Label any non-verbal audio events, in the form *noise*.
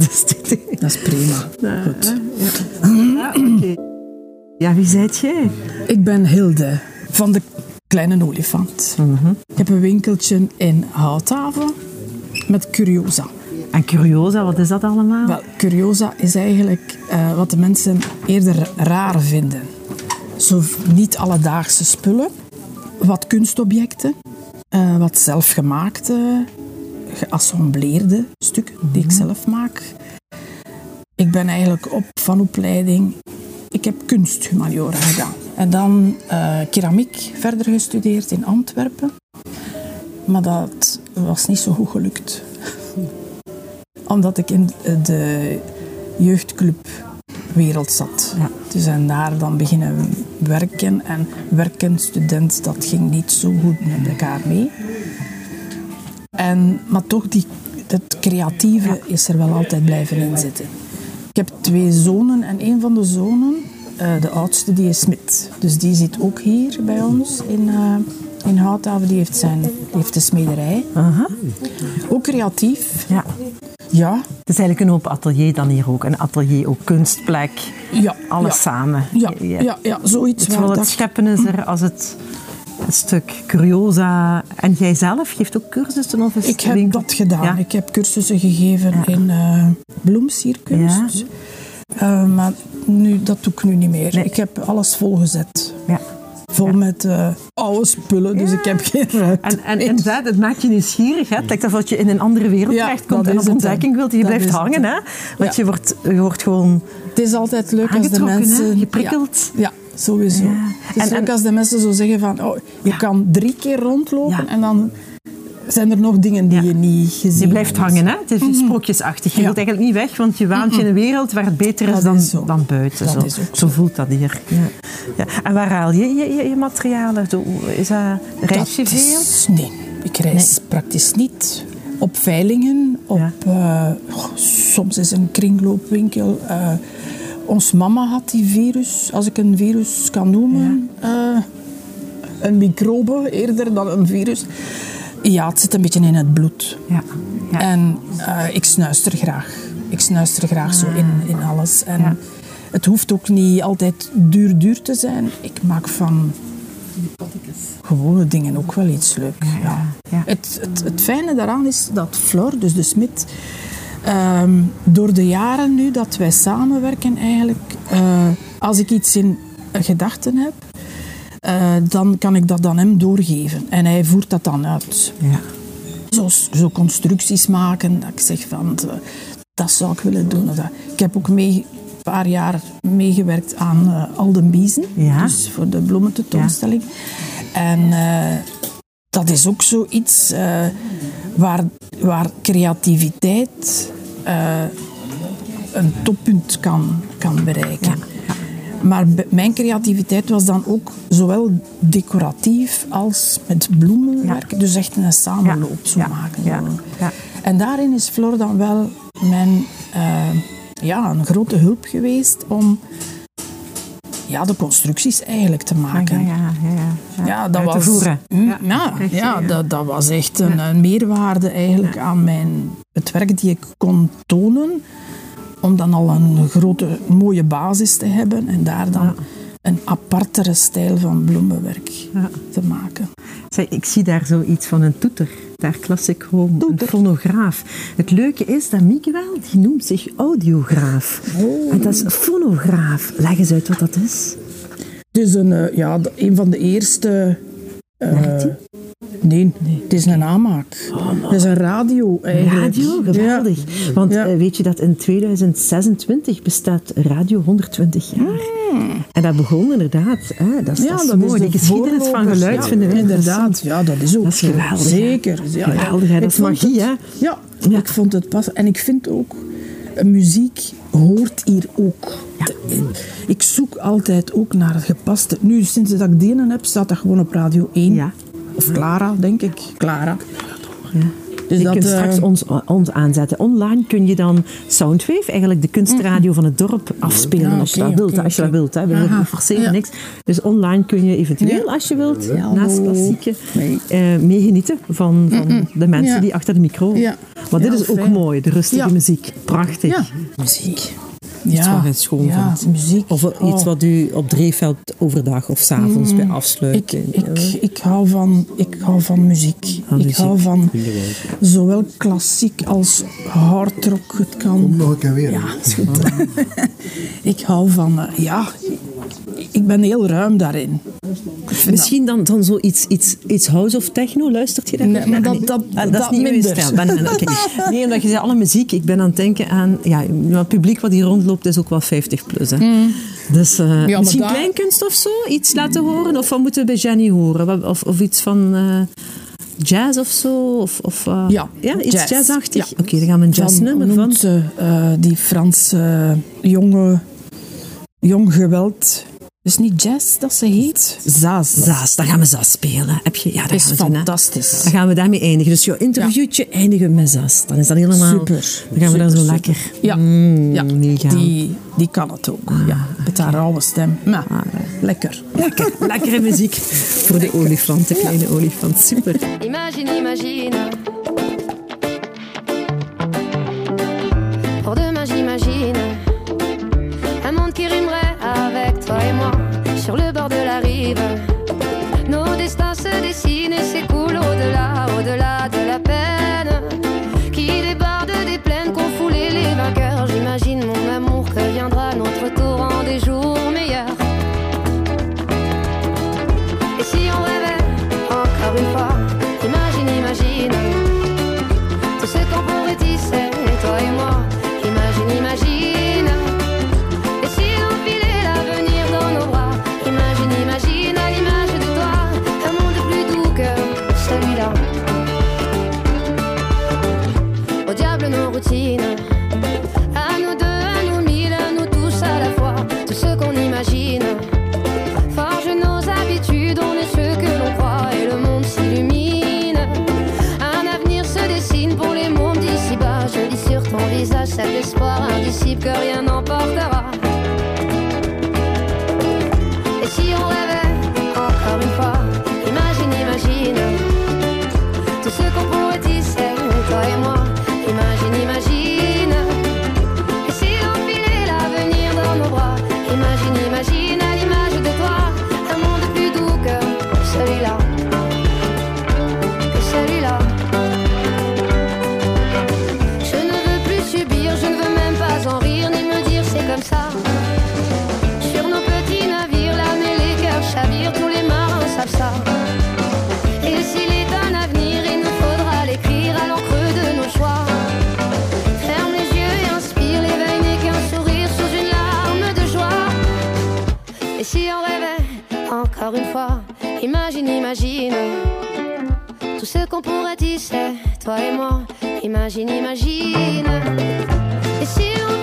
*laughs* de studie. Dat is prima. Goed. Ja, wie zijt jij? Ik ben Hilde van de Kleine Olifant. Ik heb een winkeltje in Houthaven met Curiosa. En Curiosa, wat is dat allemaal? Wel, Curiosa is eigenlijk eh, wat de mensen eerder raar vinden. Zo niet alledaagse spullen, wat kunstobjecten, eh, wat zelfgemaakte, geassembleerde stukken die ik zelf maak. Ik ben eigenlijk op van opleiding. Ik heb kunsthumaniora gedaan. En dan eh, keramiek verder gestudeerd in Antwerpen. Maar dat was niet zo goed gelukt. *laughs* Omdat ik in de jeugdclubwereld zat. Ja. Dus en daar dan beginnen werken. En werken, student, dat ging niet zo goed met elkaar mee. En, maar toch, die, het creatieve is er wel altijd blijven in zitten. Ik heb twee zonen en een van de zonen, eh, de oudste, die is smid. Dus die zit ook hier bij ons in, eh in Houthaven. Die heeft, zijn, die heeft de smederij. Aha. Ook creatief. Ja. Ja, Het is eigenlijk een hoop atelier dan hier ook. Een atelier, ook kunstplek. ja. Alles ja. samen. Ja, ja, ja, zoiets. Zowel het scheppen is er als het stuk curiosa. En jij zelf geeft ook cursussen? Of is Ik heb winkel- dat gedaan. Ja. Ik heb cursussen gegeven in eh bloemsierkunst. Eh, maar nu, dat doe ik nu niet meer. Nee. Ik heb alles volgezet. Ja. Vol met eh, oude spullen, dus ik heb geen ruimte. En, en inderdaad, het maakt je nieuwsgierig. Hè? Het lijkt alsof je in een andere wereld Ja, terechtkomt en op ontdekking wilt. Je Dat blijft hangen. hè. Want je, wordt, je wordt gewoon Het is altijd leuk als de mensen... geprikkeld. Ja, sowieso. Ja. Is En- en- als de mensen zo zeggen van... Oh, je Ja. kan drie keer rondlopen en dan zijn er nog dingen die Ja. je niet gezien Je blijft hebt. hangen, hè? Het is sprookjesachtig. Je Ja. wilt eigenlijk niet weg, want je waant je in een wereld waar het beter is dan, is dan buiten. Zo. is ook zo voelt dat hier. Ja. Ja. En waar haal je je, je, je materialen? Is dat, reis je veel? is- nee, ik reis praktisch niet. Op veilingen, op, eh, oh, soms is een kringloopwinkel. eh ons mama had die virus, als ik een virus kan noemen. eh, een microbe eerder dan een virus. Ja, het zit een beetje in het bloed. Ja. ja. En eh, ik snuister graag. Ik snuister graag zo in, in alles. En Ja. het hoeft ook niet altijd duur, duur te zijn. Ik maak van gewone dingen ook wel iets leuk. Ja. ja. Het, het, het fijne daaraan is dat Flor, dus de smid, ehm, door de jaren nu dat wij samenwerken eigenlijk, eh, als ik iets in gedachten heb, eh, dan kan ik dat aan hem doorgeven. En hij voert dat dan uit. ja. Zo, zo constructies maken, dat ik zeg van, eh, dat zou ik willen doen. Ik heb ook mee, een paar jaar meegewerkt aan Alden Biezen, Ja. dus voor de bloemententoonstelling. En dat is ook zoiets eh, waar, waar creativiteit eh, een toppunt kan, kan bereiken. Maar mijn creativiteit was dan ook zowel decoratief als met bloemen werken. Dus echt een samenloop zo Ja. maken. Ja. zo. Ja. En daarin is Flor dan wel mijn, eh, ja, een grote hulp geweest om ja, de constructies eigenlijk te maken. Ja, ja, ja, ja. Dat was, voeren. Mm, Ja. ja. Dat, dat was echt een, een meerwaarde eigenlijk aan mijn, het werk die ik kon tonen. Om dan al een grote, mooie basis te hebben en daar dan een apartere stijl van bloemenwerk te maken. Zeg, ik zie daar zoiets van een toeter. Daar Classic Home, een fonograaf. Het leuke is dat Mieke wel, die noemt zich audiograaf. Oh. En dat is fonograaf. Leg eens uit wat dat is. Dus een, eh, ja, een van de eerste... eh, Nee, het is een aanmaak. Het is een radio eigenlijk. Radio, Ja. geweldig. Want Ja. eh, weet je dat in 2026 bestaat radio 120 jaar. En dat begon inderdaad, hè, dat is, dat is mooi. de de geschiedenis van geluid Ja, vinden wij Inderdaad, ja, dat is ook Dat is geweldig? Zeker. Ja, ja. Geweldig, hè? Dat is magie, hè? Ja, Ja. ik vond het pas. En ik vind ook, eh, muziek hoort hier ook. Ik zoek altijd ook naar het gepaste. Nu, sinds dat ik Denen heb, staat dat gewoon op Radio 1. Ja. Of Clara, denk ik. Clara. Ja. Dus je kunt straks ons, ons aanzetten. Online kun je dan Soundwave, eigenlijk de kunstradio van het dorp, afspelen ja, als je dat wilt. als je dat wilt. Hè. We forceren ja. niks. Dus online kun je eventueel, als je wilt, naast klassieke, uh, meegenieten van, van de mensen die achter de micro. Maar dit is ook mooi, de rustige muziek. Prachtig. Muziek. Iets ja, wat je schoon ja, vindt. muziek. Of iets wat u op dreef helpt overdag of s'avonds mm, bij afsluiten. Ik, ik, ik, hou van, ik hou van muziek. Van ik muziek. hou van zowel klassiek als hardrock. Het kan. Nog een keer weer. Ja, is goed. *laughs* ik hou van, uh, ja, ik ben heel ruim daarin. Misschien dan, dan zo iets, iets, iets house of techno, luistert je daar? Nee, maar dat, dat, ah, dat, dat, is niet minder. stijl. Okay. Nee, omdat je zei alle muziek, ik ben aan het denken aan... Ja, het publiek wat hier rondloopt is ook wel 50 plus. Hè. Mm. Dus uh, ja, misschien daar... kleinkunst of zo, iets laten horen? Of wat moeten we bij Jenny horen? Of, of iets van... Uh, jazz of zo? Of, of uh, ja, ja, iets jazz. jazzachtig? Ja. Oké, okay, dan gaan we een jazznummer van. Ze, uh, die Franse jonge, jong geweld dus niet jazz dat ze heet? Zaz. Zaz, daar gaan we Zaz spelen. Heb je, ja, dat is fantastisch. Doen, dan gaan we daarmee eindigen. Dus jouw interviewtje ja. eindigen met Zaz. Dan is dat helemaal... Super. Dan gaan we dan zo super. lekker... Ja, mm, ja. Die, die kan het ook. Ah. Ja, met haar rauwe stem. Maar, ah. lekker. Lekker. *laughs* Lekkere muziek voor de olifant, de kleine olifant. Super. Imagine, imagine. s'écoule au-delà. Routines, à nous deux, à nous mille, à nous tous à la fois, tout ce qu'on imagine. Forge nos habitudes, on est ce que l'on croit et le monde s'illumine. Un avenir se dessine pour les mondes d'ici-bas. Je lis sur ton visage cet espoir indicible que rien n'emportera. Et s'il est un avenir, il nous faudra l'écrire à l'encre de nos choix. Ferme les yeux et inspire, l'éveil n'est qu'un sourire sous une larme de joie. Et si on rêvait encore une fois, imagine, imagine tout ce qu'on pourrait tisser, toi et moi. Imagine, imagine. Et si on